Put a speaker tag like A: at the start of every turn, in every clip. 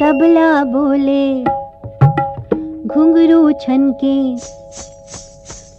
A: तबला बोले घुंघरू छनके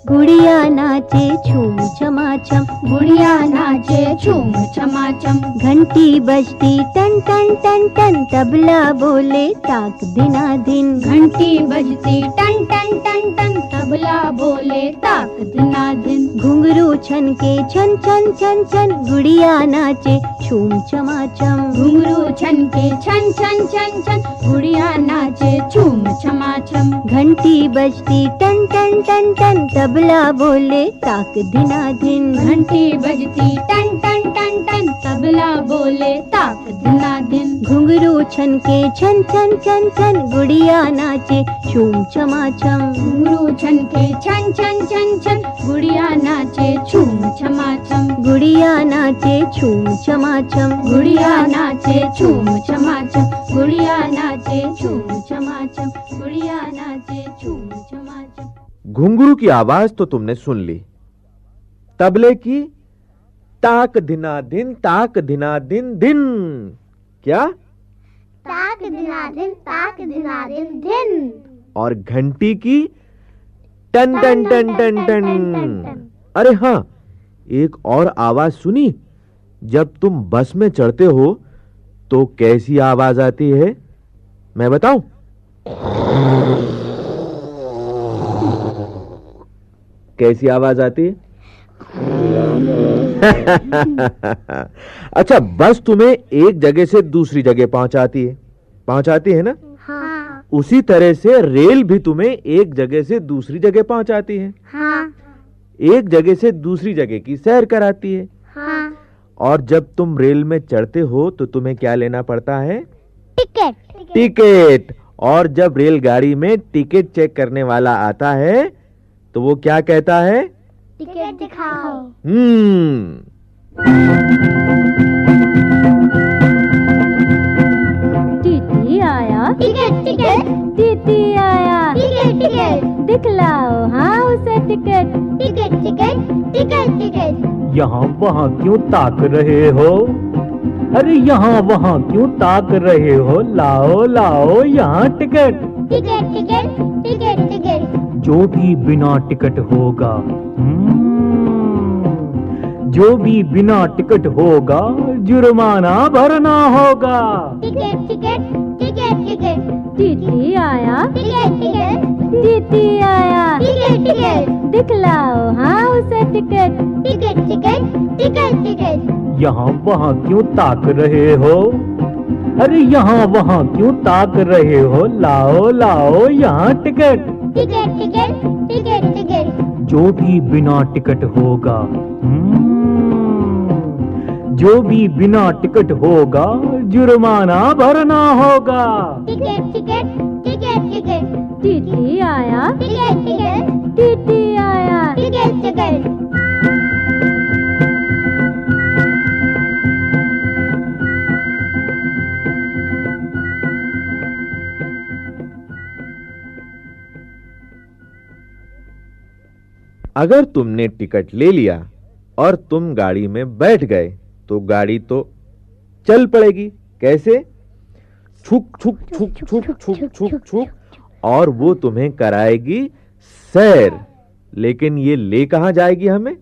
A: गुड़िया नाचे छूम छमाछम
B: गुड़िया नाचे छूम छमाछम
A: घंटी बजती टन टन टन टन तबला बोले ताक दिना दिन।
B: घंटी बजती टन टन टन टन तबला बोले ताक दिना दिन।
A: घुंघरू छन के छन छन छन छन गुड़िया नाचे। छूम छमाछम।
B: घुंघरू छन के छन छन छन छन गुड़िया नाचे। छूम छमाछम।
A: घंटी बजती टन टन टन टन तबला बोले ताक दिना दिन
B: घंटी बजती टन टन टन टन तबला बोले ताक दिना दिन
A: घुंघरू छन के छन छन छन छन गुड़िया नाचे छूम छमाछम।
B: घुंघरू छन के छन छन छन छन गुड़िया नाचे छूम छमाछम।
A: गुड़िया नाचे छूम छमाछम।
B: गुड़िया नाचे छूम छमाछम। गुड़िया नाचे छूम छमाछम। गुड़िया नाचे छूम छमाछम।
C: घुंघरू की आवाज़ तो तुमने सुन ली। तबले की ताक दिना दिन ताक दिना दिन दिन। क्या?
D: ताक दिना दिन ताक दिना दिन दिन।
C: और घंटी की टन टन टन टन टन अरे हाँ एक और आवाज़ सुनी। जब तुम बस में चढ़ते हो तो कैसी आवाज़ आती है? मैं बताऊँ? कैसी आवाज़ आती है? अच्छा बस तुम्हें एक जगह से दूसरी जगह पहुंचाती है। पहुंचाती है ना?
D: हाँ।
C: उसी तरह से रेल भी तुम्हें एक जगह से दूसरी जगह पहुंचाती है।
D: हाँ।
C: एक जगह से दूसरी जगह की सैर कराती है।
D: हाँ।
C: और जब तुम रेल में चढ़ते हो तो तुम्हें क्या लेना पड़ता है?
D: टिकट।
C: टिकट। और जब रेलगाड़ी में टिकट चेक करने वाला आता है तो वो क्या कहता है?
D: टिकट दिखाओ।
C: हम्म।
A: टीटी आया।
D: Ticket ticket.
A: टीटी आया।
D: Ticket ticket.
A: दिखलाओ। हाँ उसे ticket.
D: Ticket ticket ticket ticket.
E: यहाँ वहाँ क्यों ताक रहे हो? अरे यहाँ वहाँ क्यों ताक रहे हो? लाओ लाओ यहाँ ticket.
D: Ticket ticket ticket ticket.
E: जो भी बिना टिकट होगा जो भी बिना टिकट होगा जुर्माना भरना होगा।
D: Ticket ticket ticket ticket.
A: TT आया।
D: Ticket ticket.
A: टीटी आया।
D: Ticket ticket.
A: दिखलाओ। हाँ उसे ticket.
D: Ticket ticket ticket ticket.
E: यहाँ वहाँ क्यों ताक रहे हो? अरे यहाँ वहाँ क्यों ताक रहे हो? लाओ लाओ यहाँ ticket.
D: Ticket ticket ticket ticket.
E: जो भी बिना टिकट होगा हम्म, जो भी बिना टिकट होगा जुर्माना भरना होगा।
D: Ticket ticket ticket ticket.
A: TT आया।
D: Ticket ticket.
A: टीटी आया।
D: Ticket ticket.
C: अगर तुमने टिकट ले लिया और तुम गाड़ी में बैठ गए तो गाड़ी तो चल पड़ेगी। कैसे? छुक छुक छुक छुक छुक छुक छुक, और वो तुम्हें कराएगी सैर। लेकिन ये ले कहाँ जाएगी हमें?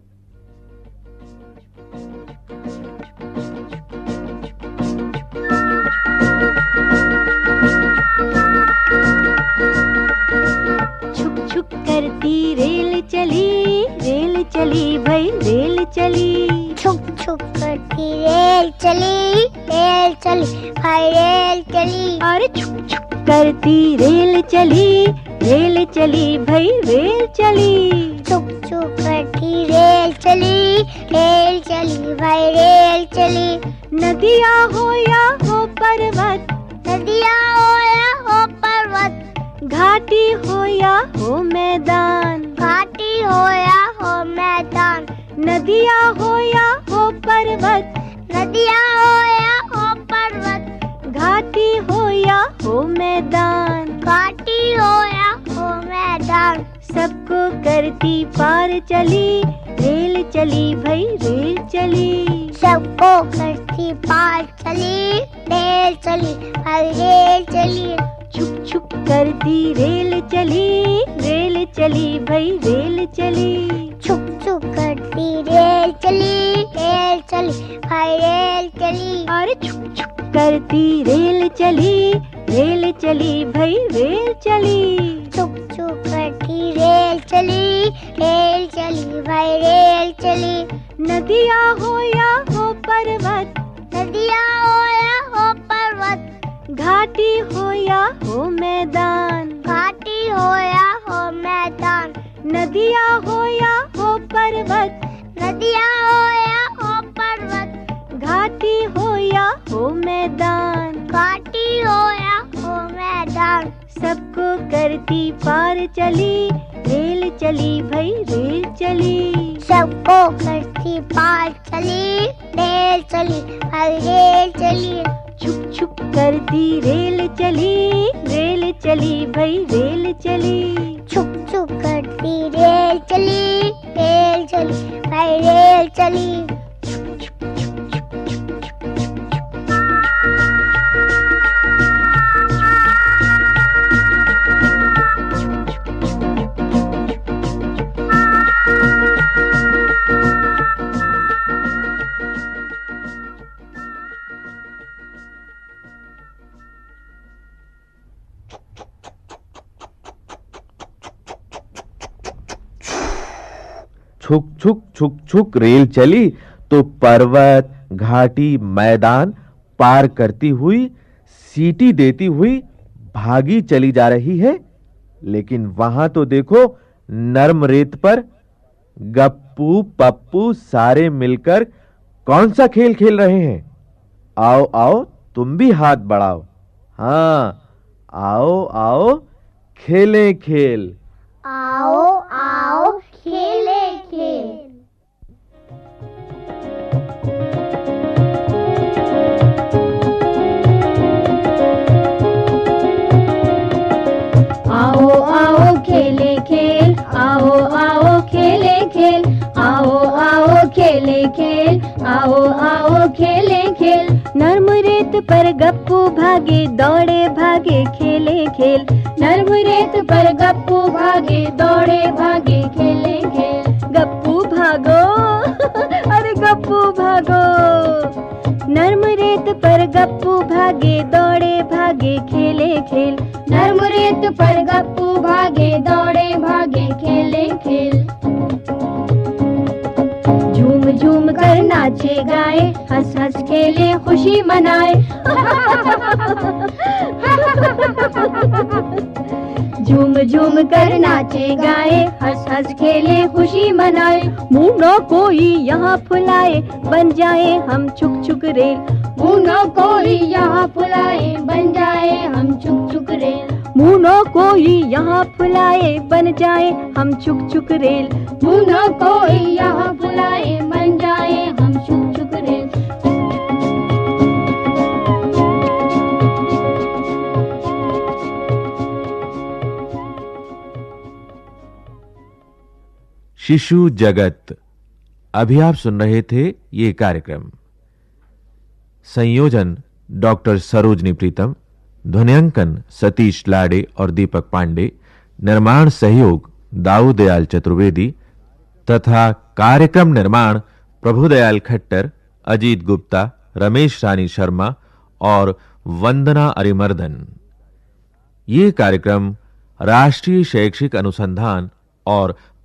A: भाई रेल चली।
D: छुक छुप करती रेल चली रेल चली भाई रेल चली।
A: और छुप छुप करती रेल चली रेल चली भाई रेल चली।
D: छुक छुप करती रेल चली रेल चली भाई रेल चली।
A: नदिया हो या हो पर्वत
D: नदिया हो या हो पर्वत।
A: घाटी हो या हो मैदान।
D: घाटी हो या हो मैदान।
A: नदिया हो या हो पर्वत
D: नदिया हो या हो पर्वत।
A: घाटी हो या हो मैदान।
D: घाटी हो या हो मैदान।
A: सबको करती पार चली रेल चली भई रेल चली।
D: सबको करती पार चली रेल चली हर रेल चली।
A: छुप छुप करती रेल चली रेल चली भई रेल चली।
D: रेल चली रेल चली भाई रेल चली।
A: और छुक छुक करती रेल चली रेल चली भाई रेल चली।
D: छुक छुक करती रेल चली रेल चली भाई रेल चली।
A: नदिया हो या हो पर्वत
D: नदिया हो या हो पर्वत।
A: घाटी हो या हो मैदान
D: घाटी हो या हो मैदान।
A: नदिया हो या हो पर्वत।
D: नदियाँ हो या हो पर्वत
A: घाटी हो या हो मैदान।
D: घाटी हो या हो मैदान।
A: सबको करती पार चली रेल चली भाई रेल चली।
D: सबको करती पार चली रेल चली रेल चली।
A: छुप छुप करती रेल चली रेल चली भई रेल चली।
D: छुप छुप करती रेल चली। चली भाई रेल चली।
C: छुक छुक छुक छुक रेल चली तो पर्वत, घाटी, मैदान पार करती हुई, सीटी देती हुई भागी चली जा रही है। लेकिन वहाँ तो देखो, नर्म रेत पर गप्पू, पप्पू सारे मिलकर कौन सा खेल खेल रहे हैं? आओ आओ, तुम भी हाथ बढ़ाओ। हाँ आओ आओ, खेलें खेल।
D: खेले,
B: आओ आओ खेले खेल।
A: नर्म रेत पर गप्पू भागे, दौड़े भागे खेले खेल।
B: नर्म रेत पर गप्पू भागे, दौड़े भागे खेले खेल।
A: गप्पू भागो, अरे गप्पू भागो। नर्म रेत पर गप्पू भागे, दौड़े भागे खेले खेल।
B: नर्म रेत पर गप्पू भागे, दौड़े भागे खेले खेल। नाचे गाए हंस हंस खेले खुशी मनाए। झूम झूम कर नाचे गाए हंस हंस खेले खुशी मनाए।
A: मुँह न कोई यहाँ फुलाए बन जाए हम छुक छुक रेल।
B: मुँह न कोई यहाँ फुलाए बन जाए हम चुक चुक रेल।
A: मुँह न कोई यहाँ फुलाए बन जाए हम छुक छुक रेल।
B: मुँह न कोई यहाँ
C: शिशु जगत। अभी आप सुन रहे थे ये कार्यक्रम। संयोजन डॉक्टर सरोजनी प्रीतम, ध्वनियांकन सतीश लाडे और दीपक पांडे, निर्माण सहयोग दाऊदयाल चतुर्वेदी, तथा कार्यक्रम निर्माण प्रभुदयाल खट्टर, अजीत गुप्ता, रमेश रानी शर्मा और वंदना अरिमर्दन। ये कार्यक्रम राष्ट्रीय शैक्षिक अनुसंधान और